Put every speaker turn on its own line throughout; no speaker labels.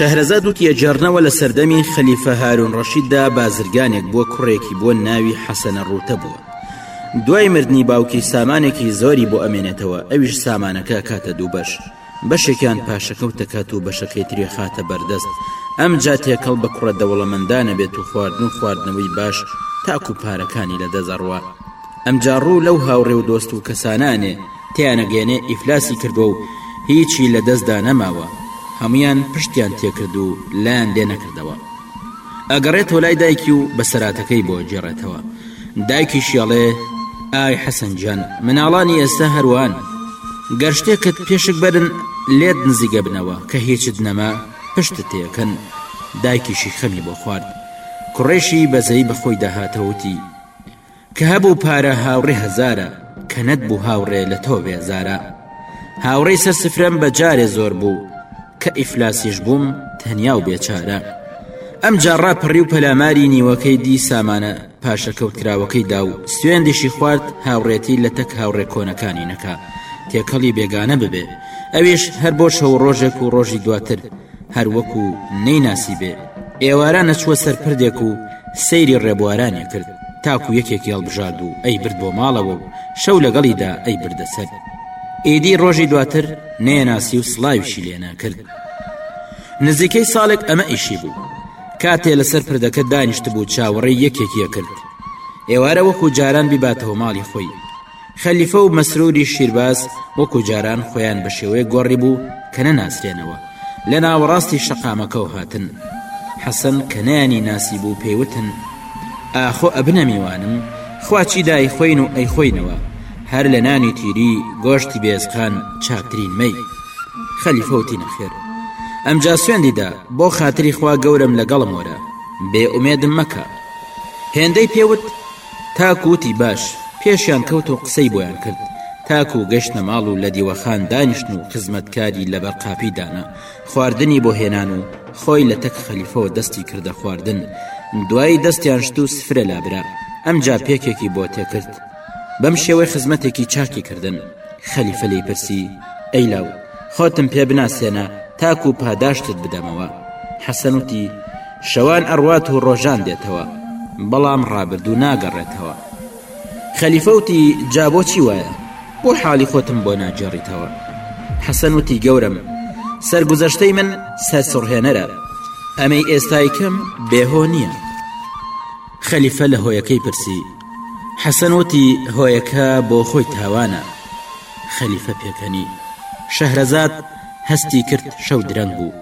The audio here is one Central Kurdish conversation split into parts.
شەهرەزاد وتی ئەگێڕنەوە لە سەردەمی خەلیفە هارون ڕەشیددا بازرگانێک بووە کوڕێکی بووە ناوی حەسەنە ڕوتە بووە دوای مردنی باوکی سامانێکی زۆری بۆ ئەمێنێتەوە ئەویش سامانەکە کاتە دووبەش بەشێکیان پاشەکەوت دەکات و بەشەکەی تری ئەخاتە بەردەست ئەمجا تێکەڵ بە کوڕە دەوڵەمەندانە بێت و خواردن و خواردنەوەی باش تاکو پارەکانی لە دەزەڕوە ئەمجا ڕوو لەو هاوڕێ و دۆست و کەسانانێ تیانەگەێنێ ئیفلاسی کردووە و هیچی لە دەستدا نەماوە هەمویان پشتیان تێکرد و لایان لێ نەکردەوە ئەگەڕێتەوە لای دایکی و بەسەراتەکەی بۆ ئەگێڕێتەوە دایکیشی ئەڵێ ئای حەسەن گیان مناڵانی ئێستا هەروان گەر شتێکت پێشک بەرن لێت نزیگە بنەوە کە هیچت نەما پشت تێکەن دایکیشی خەمی بۆ خوارد کوڕێشی بەزەی بەخۆی داهاتەوتی کە هەبوو پارە هاوڕێ هەزارە کە نەتبوو هاوڕێ لە تۆ بێزارە هاوڕێی سەر سفرەم بە جارێ زۆر بوو کە ئیفلاسیش بووم تەنیا و بێچارە ئەم جاڕا پەڕی و پەلاماری نیوەکەی دی سامانە پاشەکەوت کراوەکەی دا و سوێندیشی خوارد هاوڕێتی لە تەک هاوڕێ کۆنەکانی نەکە تێکەڵی بێگانە ببێ ئەویش هەر بۆ شەو ڕۆژێک و ڕۆژی دواتر هەر وەکو نەیناسی بێ ئێوارە نەچووە سەر پردێک و سەیری ڕێبوارانی کرد تاکو یەکێکی هەڵبژارد و ئەی برد بۆ ماڵەوە و شەو لەگەڵیدا ئەی بردە سەر ئیدی ڕۆژی دواتر نێناسی و سلاویشی لێنا کرد نزیکەی ساڵێک ئەمە ئیشی بوو کاتێ لەسەر پردەکە دانیشت بوو چاوەڕێ یەکێکیە کرد ئێوارە وەکو جاران بیباتەوە ماڵی خۆی خەلیفە و مەسروری شیرباز وەکو جاران خۆیان بە شێوەیە گۆڕی بوو کە نەناسرێنەوە لە ناوەڕاستی شەقامەکەەوە هاتن حەسەن کە نیانی ناسی بوو پێیوتن ئاخۆ ئەبنە میوانم خواچی دای خۆین و ئەی خۆینەوە هەر لە نانی تیری گۆشتی بێزقان چاکترین مەی خەلیفەوتی نەخێر ئەمجا سوێندیدا بۆ خاتری خوا گەورم لەگەڵم وەرە بێ ئومێدم مەکە هێندەی پێوت تاکو وتی باش، پێشیان کەوت و قسەی بۆیان کرد، تاکو گەشتنە ماڵ و لە دیوەخان دانیشتن و خزمەتکاری لەبەر قاپی دانا، خواردنی بۆ هێنان و خۆی لە تەک خەلیفەوە دەستی کردە خواردن، دوایی دەستیان شت و سفرە لابرا، ئەمجا پێکێکی بۆ تێکرد، بەم شێوەی خزمەتێکی چاکی کردن، خەلیفە لێی پرسی، ئەی لاو! خۆتم پێ بناسێنە تاکو پاداشتت بدەمەوە، حەسەن وتی، شەوان ئەڕوات و ڕۆژان دێتەوە بەڵام ڕابردوو ناگەڕێتەوە خەلیفە وتی جا بۆچی وایە بۆ حاڵی خۆتم بۆ ناگێڕیتەوە حەسەن وتی گەورم سەرگوزەشتەی من سەرسڕهێنەرە ئەمەی ئێستایکەم بێهۆ نییە خەلیفە لە هۆیەکەی پرسی حەسەن وتی هۆیەکە بۆ خۆی تاوانە خەلیفە پێکەنی شەهرەزاد هەستی کرد شەو درەنگ بوو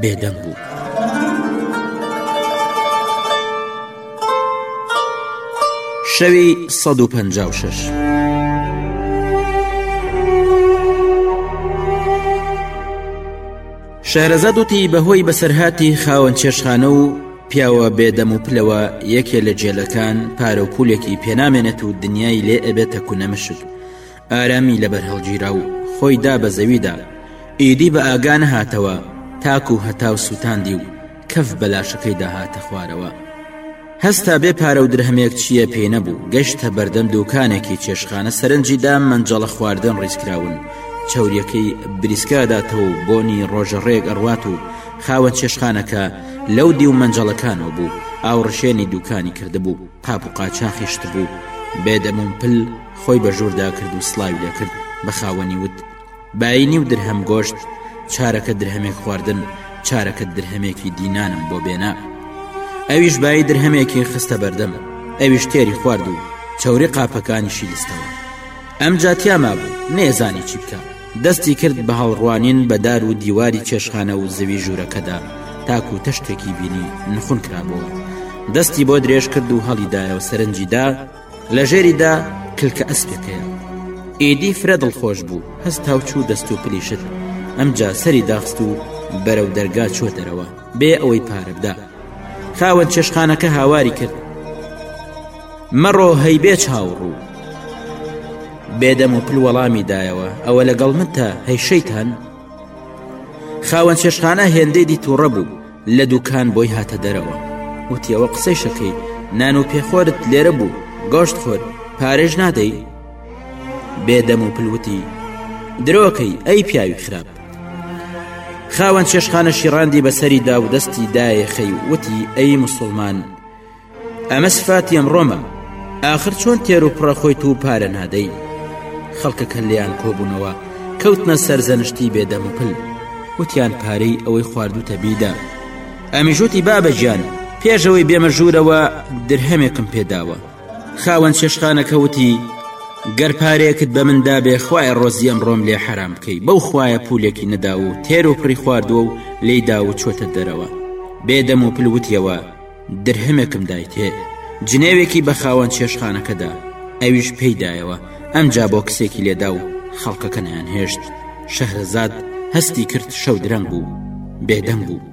بێدەنگ بوو. شەوی 156. شارەزا دوتی بەهۆی بەسەرهاتی خاوەن چێشخانە و پیاوە بێدەم و پلەوە یەکێ لە جێلەکان پارە و پولێکی پێنامێنێت و دنیای لێ ئەبێتە کونەمشک ئارامی لەبەر هەڵگیرا و خۆی دا بە زەویدا ئیدی بە ئاگا نەهاتەوە تاکو و هەتاو سووتاندی و کەف بەلاشەکەی داهاتە خوارەوە هەستا بێ پارە و درهمێک چییە پێ نەبوو گەشتە بەردەم دوکانێکی چێشخانە سەرنجیدا منجەڵە خواردن ڕیزکراون چاوریەکەی بریسکاداتەوە و بۆنی ڕۆژە ڕێک ئەڕوات و خاوە چێشخانەکە لەو دیو منجەڵەکانەوە بوو ئاوڕشێنی دوکانی کردبوو پاپ و قاچاخیشت بوو بێدەمون پل خۆی بە ژووردا کرد و سلاوی لەکرد بە خاوەنی وت باینی و درهەم گۆشت چارەکە درهەمێک خواردن چارەکە درهەمێکی دینانم بۆ بێنە ئەویش بای درهەمێکی خستە بەردەم ئەویش تێری خوارد و چوری قاپەکانیشی لستەوە ئەم جاتیا مابوو نێزانی چی بکە دەستی کرد بە هەڵڕوانین بە دار و دیواری چێشخانە و زەوی ژوورەکەدا تاکو و تەشتێکی بینی نخون کرابەوە دەستی بۆ درێژ کرد و هەڵیدایەوە سەرنجیدا لە ژێریدا کلکە ئەسپەکەیە ئیدی فرە دڵخۆش بوو هەست تاوچوو دەست و پلی شت ئەمجا سەری داخست و بەرەو دەرگا چۆ دەرەوە بێ ئەوەی پارەبدا خاوەن چێشخانەکە هاواری کرد مەڕۆ هەی بێ چاوڕوو بێدەم و پل وەڵامی دایەوە ئەوە لەگەڵ من تا هەیشەیتان خاوەن چێشخانە هێندەی دی تووڕە بوو لە دوکان بۆی هاتە دەرەوە وتی ئەوە قسەی شەکەی نان و پێخۆرت لێرە بوو گۆشت خۆر پارێژ نادەی بێدەم و پلوتی درۆکەی ئەی پیاوی خراپ خاوەن چێشخانە شیڕاندی بەسەری دا و دەستی دایە خەی وتی ئەی مسلمان ئەمە سفاتی ئەمڕۆمە ئاخر چۆن تێر و پڕە خۆی تو پارە نادەی خەڵکەکە لیان کۆبوونەوە کەوتنە سەرزەنشتی بێدەم و پل وتیان پارەی ئەوەی خواردوتە بیدا ئەمیژوتی بابەجان پێشەوەی بێمە ژوورەوە درهەمێکم پێداوە خاوەن چێشخانەکە وتی گەر پارێکت بە مندا بێ خوای ڕۆزیەم ڕۆم لێ حرام بکەی بەو خویە پولێکی نەدا و تێر و پڕی خواردووە و لی دا و چۆتە دەرەوە بێدەم و پلوتیەوە درهمێکم دایتێ جنێوێکی بە خاوەن چێشخانەکەدا ئەویش پێیدایەوە ئەمجا بۆ کسێکی لێدا و خەڵکەکە نیان هێشت شەهرزاد هەستی کرد شەو درەنگ بوو بێدەنگ بوو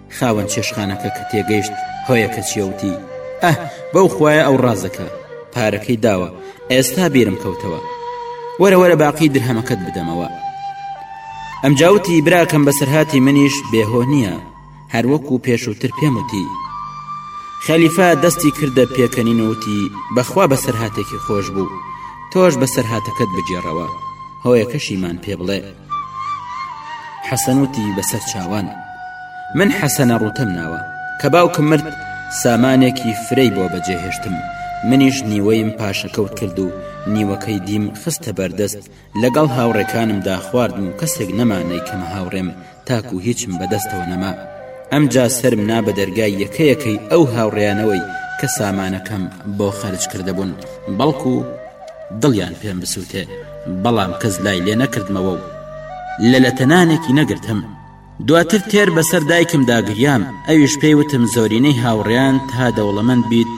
خاوەن چێشخانەکە کە تێگەیشت هۆیەکە چیە وتی ئەه بەو خویە ئەو ڕازەکە پارەکەی داوە ئێستا بیرم کەوتەوە وەرە وەرە باقی درهەمەکەت بدەمەوە ئەم جاوتی براکەم بەسەرهاتی منیش بێهۆ نییە هەروەکو پێشووتر پێم وتی خەلیفا دەستی کردە پێکەنین وتی بەخوا بەسەرهاتێکی خۆش بوو تۆش بەسەرهاتەکەت بگێڕەوە هۆیەکەشیمان پێ بڵێ حەسەن وتی بەسەر چاوان من حەسەنە ڕوتەم ناوە کە باوکم مرد سامانێکی فرەی بۆ بەجێهێشتم منیش نیوەیم پاشەکەوت کرد و نیوەکەی دیم خستە بەردەست لەگەڵ هاوڕێکانمدا خواردن و کەسێک نەمانەی کەمە هاوڕێم تاکو هیچم بەدەستەوە نەما ئەمجا سرم نا بە دەرگای یەکەیەکەی ئەو هاوڕێیانەوەی کە سامانەکەم بۆ خەرج کردبوون بەڵکو دڵیان پێم بسووتێ بەڵام کەس لای لێ نەکردمەوە و لە لەتەنانێکی نەگرتم دواتر تێر بەسەر دایکم داگریام ئەویش پێی وتم زۆرینەی هاوڕیان تا دەوڵەمەند بیت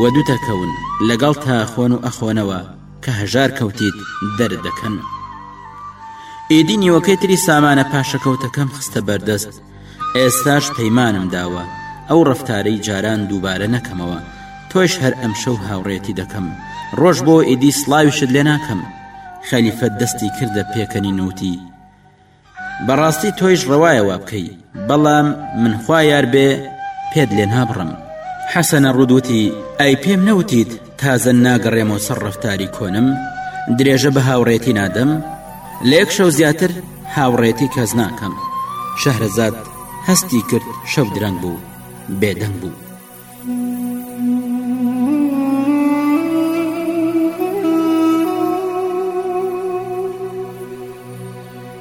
و دوتەکەون لەگەڵ تا خۆن و ئەخۆنەوە کە هەژار کەوتیت دەردەکەن ئیدی نیوەکەی تری سامانە پاشەکەوتەکەم خستە بەردەست ئێستاش پەیمانم داوە ئەو ڕەفتارەی جاران دووبارە نەکەمەوە تۆش هەر ئەمشەو هاوڕێتی دەکەم ڕۆژ بۆ ئیدی سڵاویشت لێ ناکەم خەلیفە دەستی کردە پێکەنین وتی بەڕاستی تۆیش ڕەوایە وا بکەی بەڵام من خوا یار بێ پێت لێ نابڕم حەسەنە ڕوودوتی ئەی پێم نەوتیت تازە ناگەڕێمەوە سەر ڕفتاری کۆنم درێژە بە هاوڕێتی نادەم لە یەک شەو زیاتر هاوڕێتی کەس ناکەم شەهرەزاد هەستی کرد شەو درەنگ بوو بێدەنگ بوو.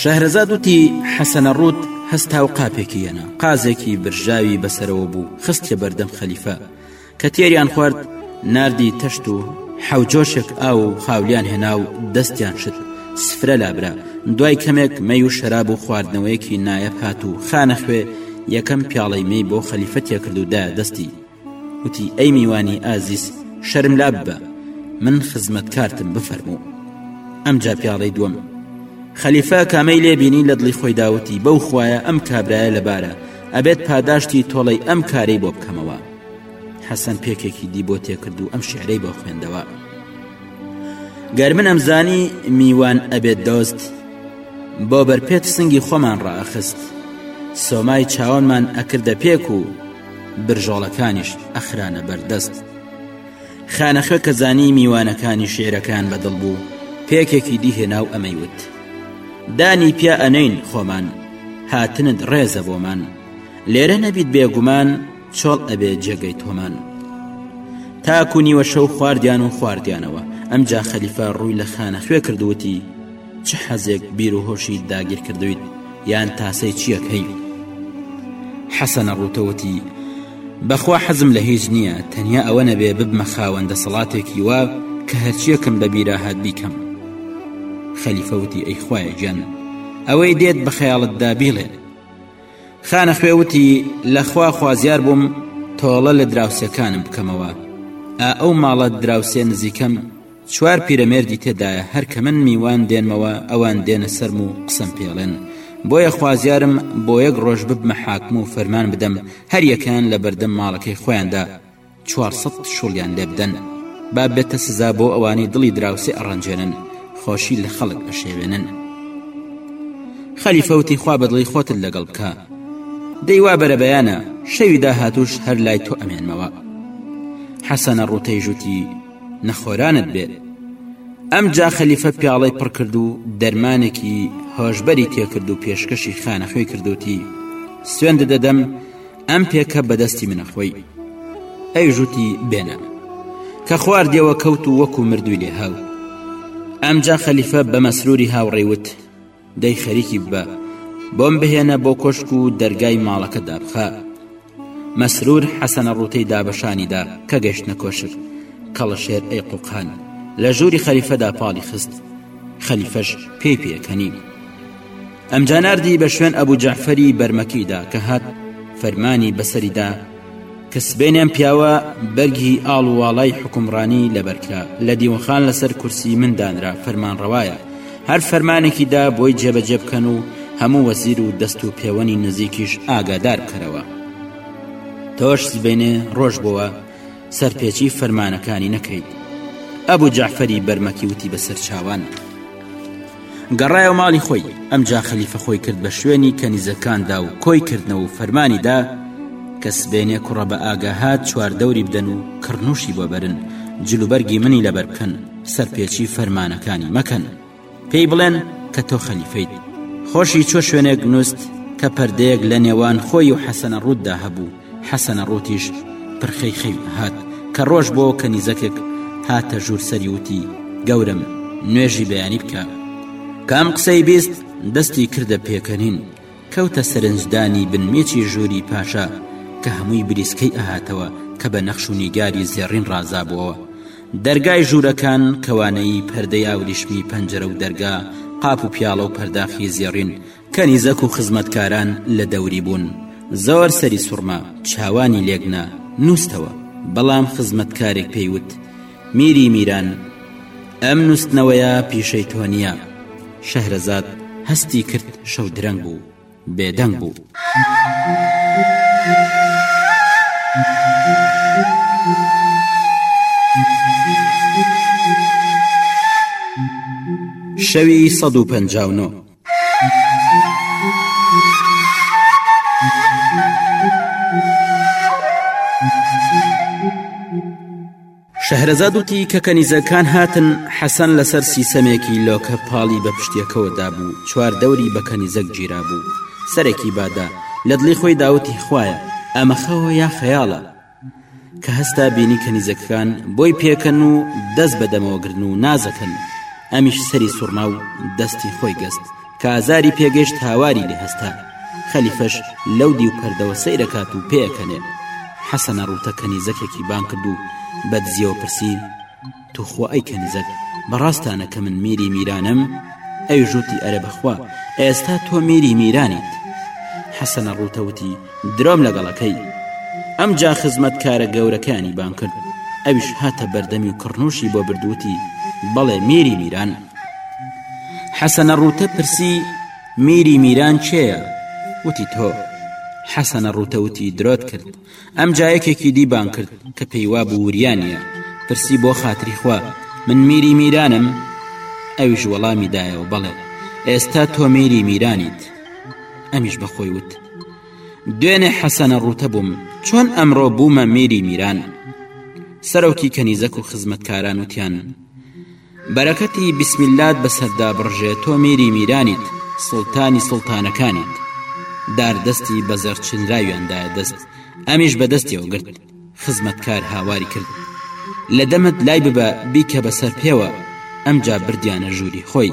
شەهرەزاد وتی، حەسەنەڕووت هەستا و قاپێکی هێنا، قازێکی برژاوی بەسەرەوە بوو، خستیە بەردەم خەلیفە. کە تێریان خوارد، ناردی تەشت و حەوجۆشێک ئاو و خاولیان هێنا و دەستیان شت، سفرە لابرا. دوای کەمێک مەی و شەراب و خواردنەوەیەکی نایەب هات و خانەخوێ یەکەم پیاڵەی مەی بۆ خەلیفە تێکرد و دایە دەستی. وتی ئەی میوانی ئازیز شەرم لاب بە من خزمەت کارتم بفەرموو ئەم جا پیاڵەی دووەم خەلیفە کامەی لێبینی لە دڵی خۆی داوتی بەو خویە ئەم کابرایە لەبارە ئەبێت پاداشتی تۆڵەی ئەم کارەی بۆ بکەمەوە حەسەن پێکێکی دی بۆ تێکرد و ئەم شعرەی بۆ خوێندەوە گەر من ئەمزانی میوان ئەبێت دۆست بۆ بەرپێت سنگی خۆمان ڕاخست سۆمای چاوانمان ئەکردە پێک و برژۆڵەکانیش ئەخرانە بەردەست خانەخە کە زانی میوانەکانی شێرەکان بەدڵ بوو پێکێکی دی هێنا و ئەمەی وت دانی پیا ئەنین خۆمان هاتنت ڕێزە بۆمان لێرە نەبیت بێگومان چۆڵ ئەبێ جێگەی تۆمان تاکو نیوە شەو خواردیان و خواردیانەوە ئەمجا خەلیفە ڕووی لە خانە خوێ کردووتی چ حەزێک بیر و هۆشی داگیر کردویت یان تاسەی چیەک هەی حەسەنە ڕوتەوەتی بەخوا حەزم لە هیچ نییە تەنیا ئەوە نەبێ ببمە خاوەن دەسەڵاتێکی وا کە هەرچیەکم بە بیراهات بیکەم خەلیفەوتی ئەی خوایە گیان ئەوەی دێت بە خەیاڵتدا بیڵێ خانە خوێوتی لەخوا خوازیار بووم تۆڵە لە دراوسەکانم بکەمەوە ئا ئەو ماڵە دراوسێ نزیکەم چوار پیرەمێردی تێدایە هەر کە من میوان دێنمەوە ئەوان دێنە سەرم و قسەم پێڵێن بۆیە خوازیارم بۆ یەک ڕۆژ ببمە حاکم و فەرمان بدەم هەر یەکان لە بەردەم ماڵەکەی خۆیاندا چوار سەد شوڵیان لێ بدەن با بێتە سزا بۆ ئەوانی دڵی دراوسێ ئەڕەنجێنن خۆشی لە خەڵک ئەشێوێنن خەلیفەوتی خوا بەدڵی خۆتت لەگەڵ بکە دەیوا بەرەبەیانە شەوی داهاتوش هەر لای تۆ ئەمێنمەوە حەسەنە ڕوتەی ژووتی نەخۆرانت بێت ئەم جا خەلیفە پیاڵەی پڕ کرد و دەرمانێکی هۆشبەری تێکرد و پێشکەشی خانەخوێ کردوتی سوێندە دەدەم ئەم پێکە بەدەستی منەخۆی ئەی ژووتی بێنە کە خواردیەوە کەوت و وەکو مردووی لێ هاو ئەمجا خەلیفە بە مەسروری هاوڕێوت دەی خەریکی ببە بۆم بهێنە بۆ کۆشک و دەرگای ماڵەکە دابخە مەسرور حەسەنە ڕوتەی دابەشانیدا کە گەشتە کۆشک کەڵەشێر ئەی قوقان لە ژووری خەریفەدا پاڵی خست خەلیفەش پێی پێکەنی ئەمجاناردی بە شوێن ئەبوو جەعفەری بەرمەکیدا کە هات فەرمانی بەسەریدا کە سبەینێ ئەم پیاوە بەرگی ئاڵ و واڵای حکومڕانی لەبەرکرا لە دیونخان لەسەر کورسی من دانرا فەرمانڕەوایە هەر فەرمانێکی دا بۆی جێبەجێ بکەن و هەموو وەزیر و دەست و پێوەنی نزیکیش ئاگادار بکەرەوە تۆش سبەینێ ڕۆژ بووە سەرپێچی فەرمانەکانی نەکەیت ئەبوو جەعفەری بەرمەکی وتی بەسەر چاوان. گەڕایەوە ماڵی خۆی ئەمجا خەلیفە خۆی کرد بە شوێنی کەنیزەکاندا و کۆی کردنەوە و فەرمانیدا کە سبێنێ کوڕە بە ئاگاهات چوار دەوری بدەن و کڕنوشی بۆ بەرن جلوبەرگی منی لەبەر بکەن سەرپێچی فەرمانەکانی مەکەن پێی بڵێن کە تۆ خەلیفەیت خۆشی چۆ شوێنێک نووست کە پەردەیەک لە نێوان خۆی و حەسەنە ڕووددا هەبوو حەسەنە ڕووتیش پرخەی خەوی ئەهات کە ڕۆژ بۆ کەنیزەکێک هاتە ژوور سەری وتی گەورم نوێژی بەیانی بکە کام قسەی بیست دەستی کردە پێکەنین کەوتە سەرنجدانی بنمێکی ژووری پاشا کە هەمووی بریسکەی ئەهاتەوە کە بە نەخش و نیگاری زێڕین ڕازابووەوە دەرگای ژوورەکان کەوانەی پەردەی ئاوریشمی پەنجرە و دەرگا قاپ و پیاڵە و پەرداخی زێڕین کەنیزەک و خزمەتکاران لە دەوری بوون زۆر سەری سوڕما چاوانی لێکنا نووسەوە بەڵام خزمەتکارێک پێیوت میری میران ئەم نووسنەوەیە پیشەی تۆ نییە شەهرەزاد هەستی کرد شەو درەنگ بوو بێدەنگ بوو. شەوی 159. شەهرەزاد وتی کە کەنیزەکان هاتن حەسەن لەسەر سیسەمێکی لۆکە پاڵی بە پشتەکەوە دابوو چوار دەوری بە کەنیزەک گیرا بوو سەرەکی بادا لە دڵی خۆی داوتی خویە ئەمە خەوە یا خەیاڵە کە هەستا بینی کەنیزەکەکان بۆی پێکەن و دەست بە دەمەوە گرن و نازەکەن ئەمیش سەری سوڕما و دەستی خۆی گەست کازاری پێگەشت هاواری لێ هەستا خەلیفەش لەو دی و پەردەوە سەیرەکات و پێکەنێ حەسەنە ڕوتە کەنیزەکێکی بان کرد و بەدزیەوە پرسی توخوا ئەی کەنیزەک بەڕاستانە کە من میری میرانم ئەوی ژووتی ئەرە بەخوا ئێستا تۆ میری میرانیت حەسەنە ڕووتەوتی درۆم لەگەڵەکەی ئەم جا خزمەت کارە گەورەکانی بان کرد ئەویش هاتە بەردەمی و کڕنوشی بۆ بردووتی بەڵێ میری میران حەسەنە ڕووتە پرسی میری میران چێە وتی تۆ حەسەنە ڕووتەوتی درۆت کرد ئەم جا یەکێکی دی بانگ کرد کە پێی وا بوو وریا نییە پرسی بۆ خاتری خوا من میری میرانم ئەویش وەڵامی دایەوە بەڵێ ئێستا تۆ میری میرانیت ئەمیش بەخۆی وت دوێنێ حەسەنە ڕوتە بووم چۆن ئەمڕۆ بوومە میری میران سەرۆکی کەنیزەک و خزمەتکاران وتیان بەرەکەتی بسم اللەت بەسەردا بڕژێ تۆ میری میرانیت سوڵتانی سوڵتانەکانیت دار دەستی بە زەڕ چنراویان دایە دەست ئەمیش بە دەستیەوە گرت خزمەتکار هاواری کرد لە دەمت لای ببە بیکە بەسەر پێوە ئەمجا بردیانە ژووری خۆی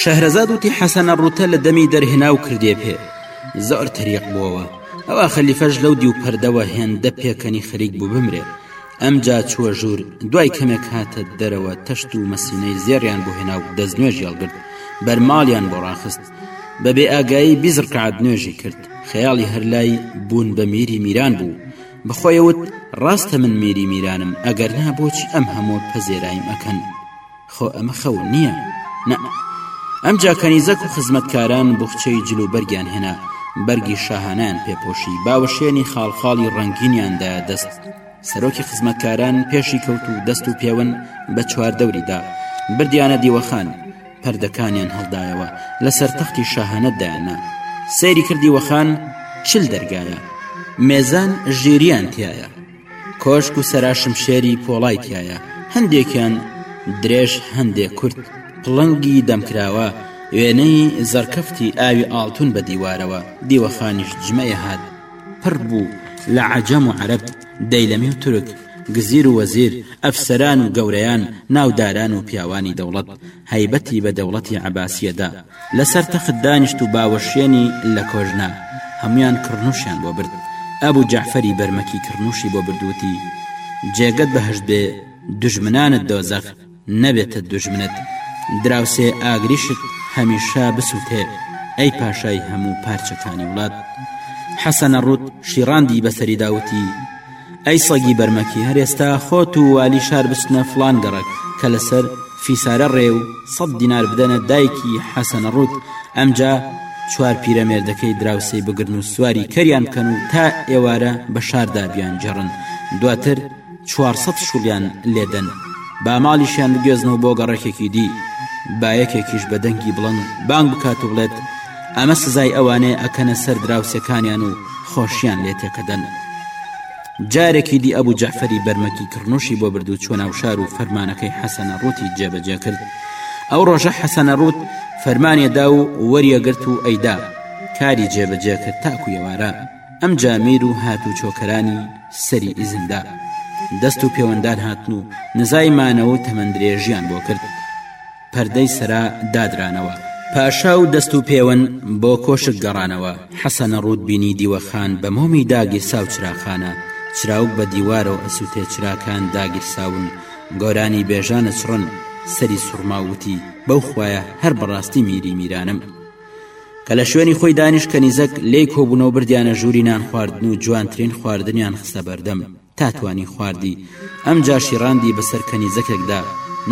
شەهرەزاد وتی حەسەنە ڕوتە لە دەمی دەرهێنا و کردێ پێ زۆر تەریق بووەوە ئەوە خەلیفەش لەو دیو پەردەوە هێندە پێکەنی خەریک بوو بمرێ ئەمجا چووە ژوور دوای کەمێک هاتە دەرەوە تەشت و مەسینەی زێریان بۆ هێنا و دەست نوێژ یاڵگرت بەرماڵیان بۆ ڕاخست بەبێ ئاگایی بیزڕکات نوێژی کرد خەیاڵی هەرلای بوون بە میری میران بوو بەخۆی وت ڕاستە من میری میرانم ئەگەر نا بۆچی ئەم هەموو پەزێرایم ئەکەن خۆ ئەمە خەون نییە نە ئەم جاکەنیزەک و خزمەتکاران بخچەی جل و بەرگیان هێنا بەرگی شاهانیان پێپۆشی باوەشێنی خاڵخاڵی ڕنگینیاندا دەست سەرۆکی خزمەتکاران پێشی کەوت و دەست و پێون بە چواردەوریدا بردیانە دیوەخان پەردەکانیان هەڵدایەوە لەسەر تەختی شاهانە دایاننا سەیری کردی وەخان چل دەرگایە مێزان ژێریان تایە کۆشک و سەراشم شێری پۆڵای تایە هەندێکیان درێژ هەندێک کورت پڵنگی دەمکراوە وێنەی زەرکەفتی ئاوی ئاڵتون بە دیوارەوە دیوەخانیش جمەیە هاات پڕ بوو لە عجەم و عرب دەیلەمی و تورک، گزیر و وەزیر، ئەفسەران و گەورەیان، ناوداران و پیاوانی دەوڵەت، هەیبەتی بە دەوڵەتی عەباسییە دا. لە سەر تەخت دانیشت و باوەشێنی لە کۆژ نا. هەموویان کڕنووشیان بۆ برد. ئەبوو جەعفەری بەرمەکی کڕنووشی بۆ برد وتی، جێگەت بەهەشت بێ، دوژمنانت دۆزەخ. نەبێتە دژمنت دراوسێ ئاگریشت هەمیشە بسووتێ ئەی پاشای هەموو پارچەکانی وڵات حەسەنە ڕوت شیڕاندی بەسەری داوتی ئەی سەگی بەرمەکی هەرێستا خۆت و والی شار بچنە فلان گەڕک کە لەسەر فیسارە ڕێ و سەد دینار بدەنە دایکی حەسەنە ڕوت ئەمجا چوار پیرە مێردەکەی دراوسەی بگرن و سواری کەریان بکەن و تا ئێوارە بە شاردا بیان جێڕن دواتر چوار سەد شوڵیان لێدەن با ماڵیشیان بگوێزن و بۆ گەڕەکێکی دی با یەکێکیش بە دەنگی بڵند بانگ بکات و بڵێت ئەمە سزای ئەوانەیە ئەکەنە سەر دراوسەکانیان و خۆشیان لێ تێکەدەن جارێکی دی ئەبوو جەعفەری بەرمەکی کڕنوشی بۆ برد و چۆ ناوشار و فەرمانەکەی حەسەنە ڕووتی جێبەجێ کرد ئەو ڕۆژە حەسەنە ڕووت فەرمانێدا و وەریەگرت و ئەیدا کاری جێبەجێ کرد تاکو ێوارە ئەمجا میر و هاتووچۆکەرانی سەری ئیزندا دەست و پێوەندان هاتن و نزای مانەوە و تەمەندرێژیان بۆ کرد پەردەی سرا دادرانەوە پاشا و دەست و پێوەن بۆ کۆشک گەڕانەوە حەسەنە ڕوود بینی دیوەخان بە مۆمی داگیرسا و چراخانە چراوک بە دیوارە و ئەسووتێ چراکان داگیرساون گۆرانی بێژانە چڕن سەری سوڕماوتی بەو خویە هەر بەڕاستی میری میرانم کە لە شوێنی خۆی دانیش کەنیزەک لێی کۆبوونەوە بردیانە ژووری نان خواردن و جوانترین خواردنیان خستە بەردەم تا توانی خواردی ئەم جاشی ڕاندی بەسەر کەنیزەکێکدا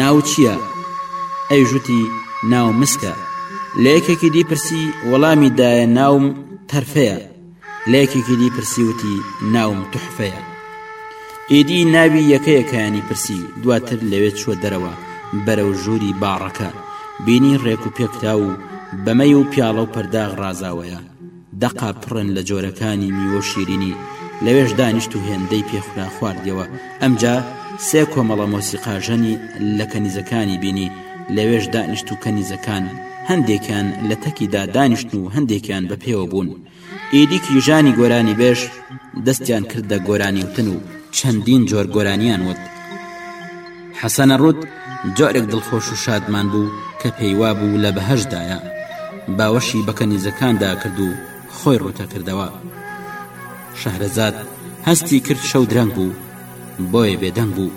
ناو چییە؟ ئەی ژوتی ناو مسکە لە یەکێکی دی پرسی وەڵامی دایە ناوم تەرفەیە لە یەکێکی دی پرسی وتی ناوم تحفەیە ئیدی ناوی یەکەیەکانی پرسی دواتر لەوێ چوە دەرەوە بەرەو ژووری باڕەکە بینی ڕێک و پێکرا و بەمەی و پیاڵە و پەرداغ ڕازاوەیە دەقا پڕن لە جۆرەکانی میوە شیرینی لەوێش دانیشت و هێندەی پێخورا خواردیەوە ئەمجا سێ کۆمەڵە مۆسیقاژەنی لە کەنیزەکانی بینی لەوێش دانیشت و کەنیزەکان هەندێکیان لە تەکیدا دانیشتن و هەندێکیان بە پێوە بوون ئیدی کیژانی گۆرانی بێش دەستیان کردە گۆرانی وتن و چەندین جۆر گۆرانیان وت حەسەنە ڕوت جۆرێک دڵخۆش و شادمان بوو کە پێیوا بوو لە بەهشدایە باوەشی بەکەنیزەکاندا کرد و خۆی ڕوتە کردەوە شەهرەزاد هەستی کرد شەو درەنگ بوو بۆیە بێدەنگ بوو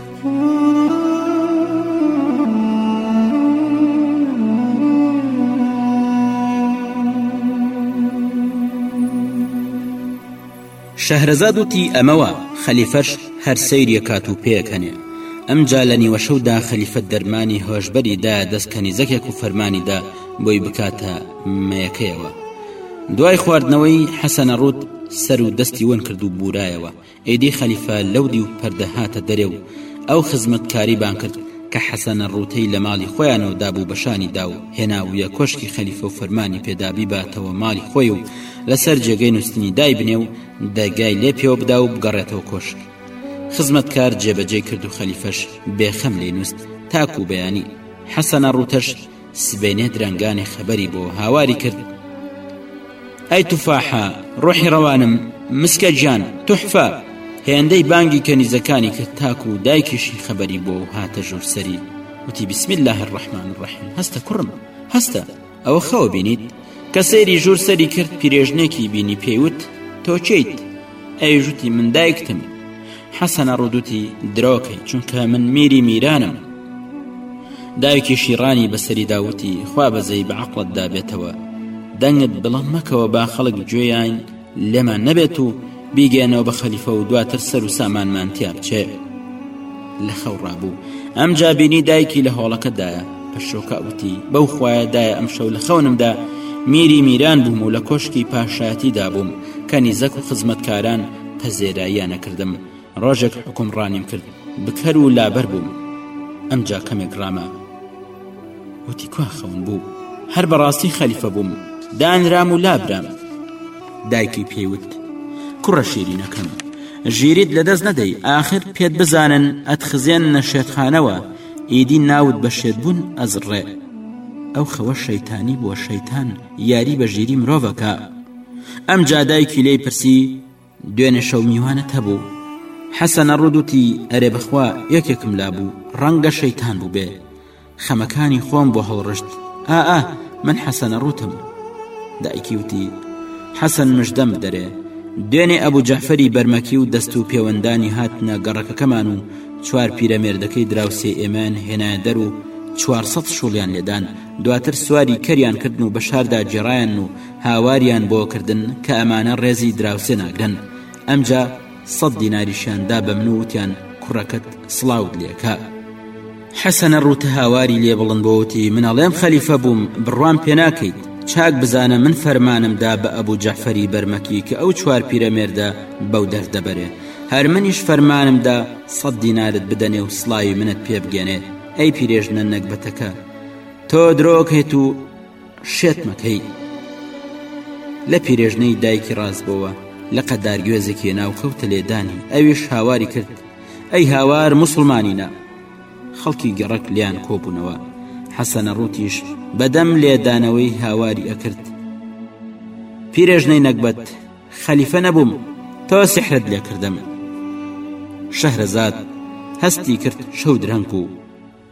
شەهرەزاد وتی ئەمەوە خەلیفەش هەر سەیرەکات و پێکەنێ ئەمجا لە نیوە شەودا خەلیفەت دەرمانی هۆشبەری دا دەست کەنیزەکێک و فەرمانیدا بۆی بکاتە مەیەکەیەوە دوای خواردنەوەی حەسەنە ڕوت سەر و دەستی ون کرد و بورایەوە ئیدی خەلیفە لەو دیو پەردە هاتە دەرێ و ئەو خزمەتکاریبان کرد کە حەسەنە ڕووتەی لە ماڵی خۆیانەوە دابوو بە شانی دا و هێنابوویە کۆشکی خەلیفە و فەرمانی پێدا بیباتەوە ماڵی خۆی و لەسەر جێگەی نووستنی دایبنێ و دەرگای لێ پێوە بدا و بگەڕێتەوە کۆشک خزمەتکار جێبەجێ کرد و خەلیفەش بێخەم لێ نووست تاکو بەیانی حەسەنە ڕووتەش سبەینێ درەنگانی خەبەری بۆ هاواری کرد ئەی توفاحە ڕۆحی ڕەوانم مسکە گیان تحفە هێندەی بانگی کەنیزەکانی کرد تاکو و دایکیشی خەبەری بۆ و هاتە ژورسەری وتی بسم الله الرحمن الرحیم هەستە کوڕم هەستە ئەوە خەوە بینیت کە سەیری ژوور سەری کرد پیرێژنێکی بینی پێیوت تۆچیت ئەویش وتی من دایکتم حەسەنە ڕودوتی درۆکەی چونکە من میری میرانم دایکی شیڕانی بەسەری داوتی خوا بەزەی بە عقلت دابێتەوە دەنگت بڵند مەکەوە با خەڵک گوێیان لێمان نەبێت و بیگەێنەوە بە خەلیفە و دواتر سەر و سامانمان تیا بچێ لە خەوڕابوو ئەم جابینی دایکی لە هۆڵەکەدایە پەشۆکە وتی بەو خویە دایە ئەم شەو لە خەونمدا میری میران بووم و لە کۆشکی پاشایەتی دابووم کەنیزەک و خزمەتکاران پەزێراییانە کردم ڕۆژێک حکوم ڕانیم کرد بکەر و لابەر بووم ئەمجا کەمێک ڕامە وتی کوا خەون بوو هەر بەڕاستی خەلیفە بووم دانرام و لابرام دایکی پێیوت کوڕە شیرینەکەم ژیریت لەدەست نەدەی ئاخر پێت بزانن ئەتخزێن نەشێتخانەوە ئیدی ناوت بە شێتبوون ئەزڕێ ئەو خەوە شەیتانی بووە شەیتان یاری بە ژیری مرۆڤەکە ئەمجا دایکی لێی پرسی دوێنێ شەو میوانت هەبوو حەسەنە ڕودوتی ئەرێ بخوا یەکێکم لابوو ڕەنگە شەیتان بووبێ خەمەکانی خۆم بۆ هەڵڕشت ئا من حەسەنە ڕوتم دایکی وتی حەسەن مژدەم بدەرێ دوێنێ ئەبوو جەفەری بەرمەکی و دەست و پێوەندانی هاتنە گەڕەکەکەمان و چوار پیرەمێردەکەی دراوسێ ئێمان هێنایە دەر و 400 شوڵیان لێدان دواتر سواری کەریان کردن و بە شاردا جێڕایان و هاواریان بۆ کردن کە ئەمانە ڕێزی دراوسێ ناگرن ئەمجا سەد دیناریشیان دا بە من و وتیان کوڕەکەت سڵاوت لێکە حەسەنە ڕوتە هاواری لێ بڵند بۆوتی منەڵێم خەلیفە بووم بڕوام پێناکەیت چاک بزانە من فەرمانم دا بە ئەبوو جەعفەری بەرمەکی کە ئەو چوار پیرەمێردە بەو دەردەبەرێ هەر منیش فەرمانم دا سەد دینارت بدەنێ و سڵاوی منت پێبگەێنێ ئەی پیرێژنە نەگبەتەکە تۆ درۆکەیت و شێت مەکەی لە پیرێژنەی دایکی ڕاستبەوە لە قەدارگوێزێک هێنا و کەوتە لێدانی ئەویش هاواری کرد ئەی هاوار مسلمانینە خەڵکی گەڕک لیان کۆبوونەوە حەسەنە ڕوتیش بەدەم لێدانەوەی هاواری ئەکرد پیرێژنەی نەگبەت خەلیفە نەبووم تۆ سحرت لێکردم شەهرەزاد هەستی کرد شەو درەنگ بوو